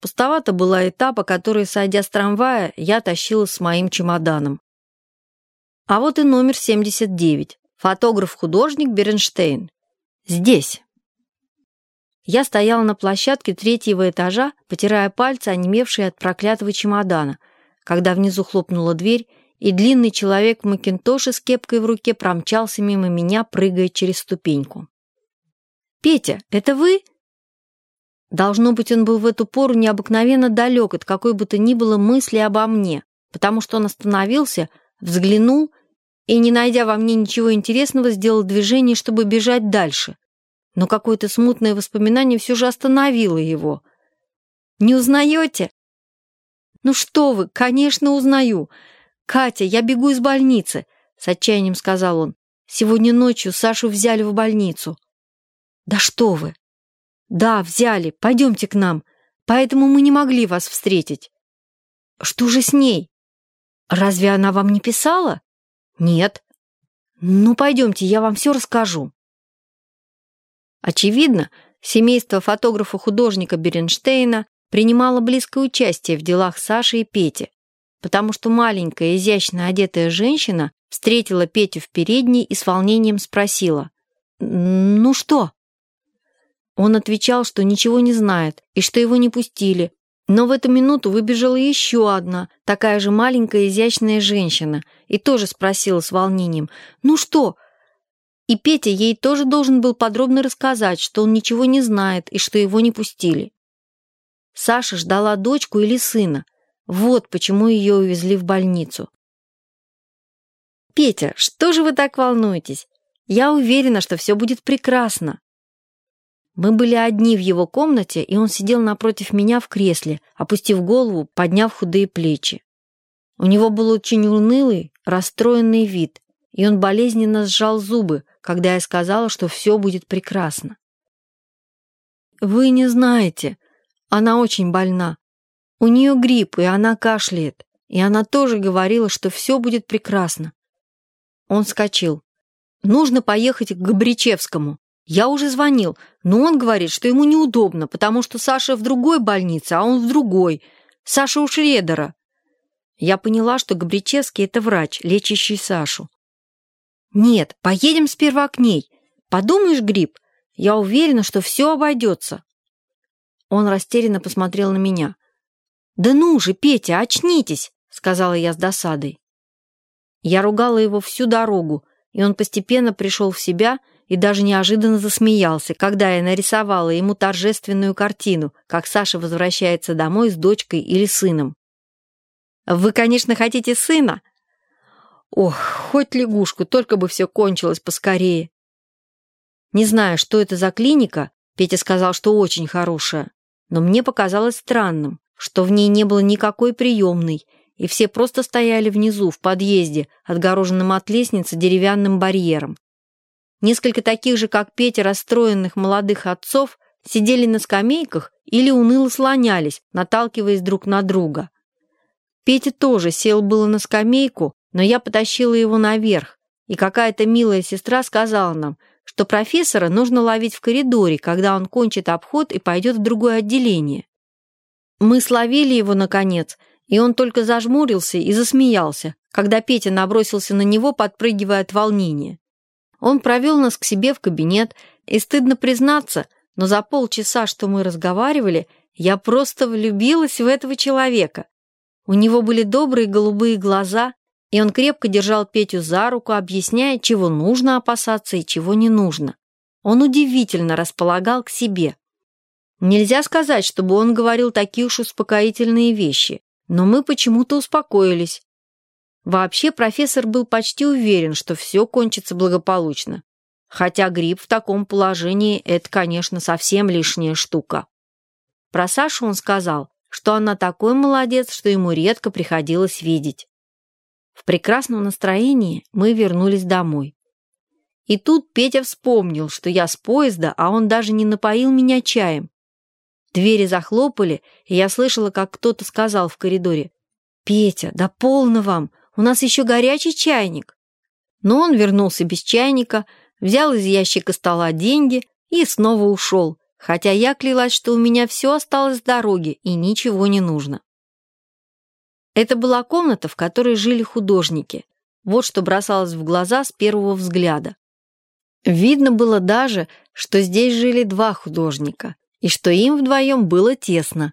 Пустовата была этапа, который, сойдя с трамвая, я тащила с моим чемоданом. А вот и номер 79. Фотограф-художник Бернштейн. Здесь. Я стояла на площадке третьего этажа, потирая пальцы, онемевшие от проклятого чемодана, когда внизу хлопнула дверь, и длинный человек в макинтоше с кепкой в руке промчался мимо меня, прыгая через ступеньку. «Петя, это вы?» Должно быть, он был в эту пору необыкновенно далек от какой бы то ни было мысли обо мне, потому что он остановился, взглянул и, не найдя во мне ничего интересного, сделал движение, чтобы бежать дальше. Но какое-то смутное воспоминание все же остановило его. «Не узнаете?» «Ну что вы, конечно, узнаю. Катя, я бегу из больницы», — с отчаянием сказал он. «Сегодня ночью Сашу взяли в больницу». «Да что вы!» «Да, взяли. Пойдемте к нам. Поэтому мы не могли вас встретить». «Что же с ней? Разве она вам не писала?» «Нет». «Ну, пойдемте, я вам все расскажу». Очевидно, семейство фотографа-художника Беренштейна принимало близкое участие в делах Саши и Пети, потому что маленькая, изящно одетая женщина встретила Петю в передней и с волнением спросила «Ну что?» Он отвечал, что ничего не знает и что его не пустили. Но в эту минуту выбежала еще одна, такая же маленькая изящная женщина, и тоже спросила с волнением «Ну что?» И Петя ей тоже должен был подробно рассказать, что он ничего не знает и что его не пустили. Саша ждала дочку или сына. Вот почему ее увезли в больницу. «Петя, что же вы так волнуетесь? Я уверена, что все будет прекрасно», мы были одни в его комнате, и он сидел напротив меня в кресле, опустив голову, подняв худые плечи. У него был очень унылый, расстроенный вид, и он болезненно сжал зубы, когда я сказала, что все будет прекрасно. «Вы не знаете, она очень больна. У нее грипп, и она кашляет, и она тоже говорила, что все будет прекрасно». Он вскочил. «Нужно поехать к Габричевскому. Я уже звонил, но он говорит, что ему неудобно, потому что Саша в другой больнице, а он в другой. Саша у Шредера. Я поняла, что Габричевский — это врач, лечащий Сашу. Нет, поедем сперва к ней. Подумаешь, грипп, я уверена, что все обойдется. Он растерянно посмотрел на меня. «Да ну же, Петя, очнитесь!» — сказала я с досадой. Я ругала его всю дорогу, и он постепенно пришел в себя и даже неожиданно засмеялся, когда я нарисовала ему торжественную картину, как Саша возвращается домой с дочкой или сыном. «Вы, конечно, хотите сына?» «Ох, хоть лягушку, только бы все кончилось поскорее». Не знаю, что это за клиника, Петя сказал, что очень хорошая, но мне показалось странным, что в ней не было никакой приемной, и все просто стояли внизу, в подъезде, отгороженном от лестницы деревянным барьером. Несколько таких же, как Петя, расстроенных молодых отцов сидели на скамейках или уныло слонялись, наталкиваясь друг на друга. Петя тоже сел было на скамейку, но я потащила его наверх, и какая-то милая сестра сказала нам, что профессора нужно ловить в коридоре, когда он кончит обход и пойдет в другое отделение. Мы словили его, наконец, и он только зажмурился и засмеялся, когда Петя набросился на него, подпрыгивая от волнения. Он провел нас к себе в кабинет, и стыдно признаться, но за полчаса, что мы разговаривали, я просто влюбилась в этого человека. У него были добрые голубые глаза, и он крепко держал Петю за руку, объясняя, чего нужно опасаться и чего не нужно. Он удивительно располагал к себе. Нельзя сказать, чтобы он говорил такие уж успокоительные вещи, но мы почему-то успокоились. Вообще профессор был почти уверен, что все кончится благополучно. Хотя грипп в таком положении – это, конечно, совсем лишняя штука. Про Сашу он сказал, что она такой молодец, что ему редко приходилось видеть. В прекрасном настроении мы вернулись домой. И тут Петя вспомнил, что я с поезда, а он даже не напоил меня чаем. Двери захлопали, и я слышала, как кто-то сказал в коридоре, «Петя, да полно вам, у нас еще горячий чайник». Но он вернулся без чайника, взял из ящика стола деньги и снова ушел, хотя я клялась, что у меня все осталось с дороги и ничего не нужно. Это была комната, в которой жили художники. Вот что бросалось в глаза с первого взгляда. Видно было даже, что здесь жили два художника, и что им вдвоем было тесно.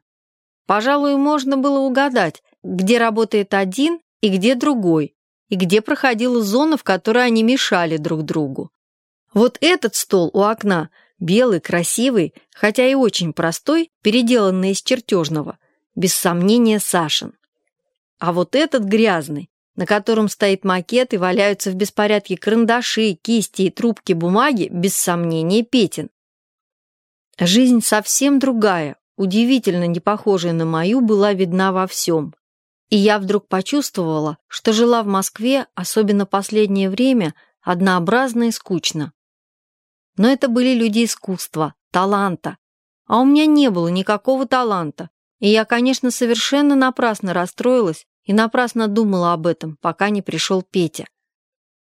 Пожалуй, можно было угадать, где работает один и где другой, и где проходила зона, в которой они мешали друг другу. Вот этот стол у окна, белый, красивый, хотя и очень простой, переделанный из чертежного, без сомнения Сашин. А вот этот грязный, на котором стоит макет и валяются в беспорядке карандаши, кисти и трубки бумаги, без сомнения Петин. Жизнь совсем другая, удивительно не похожая на мою, была видна во всем. И я вдруг почувствовала, что жила в Москве, особенно последнее время, однообразно и скучно. Но это были люди искусства, таланта. А у меня не было никакого таланта. И я, конечно, совершенно напрасно расстроилась и напрасно думала об этом, пока не пришел Петя.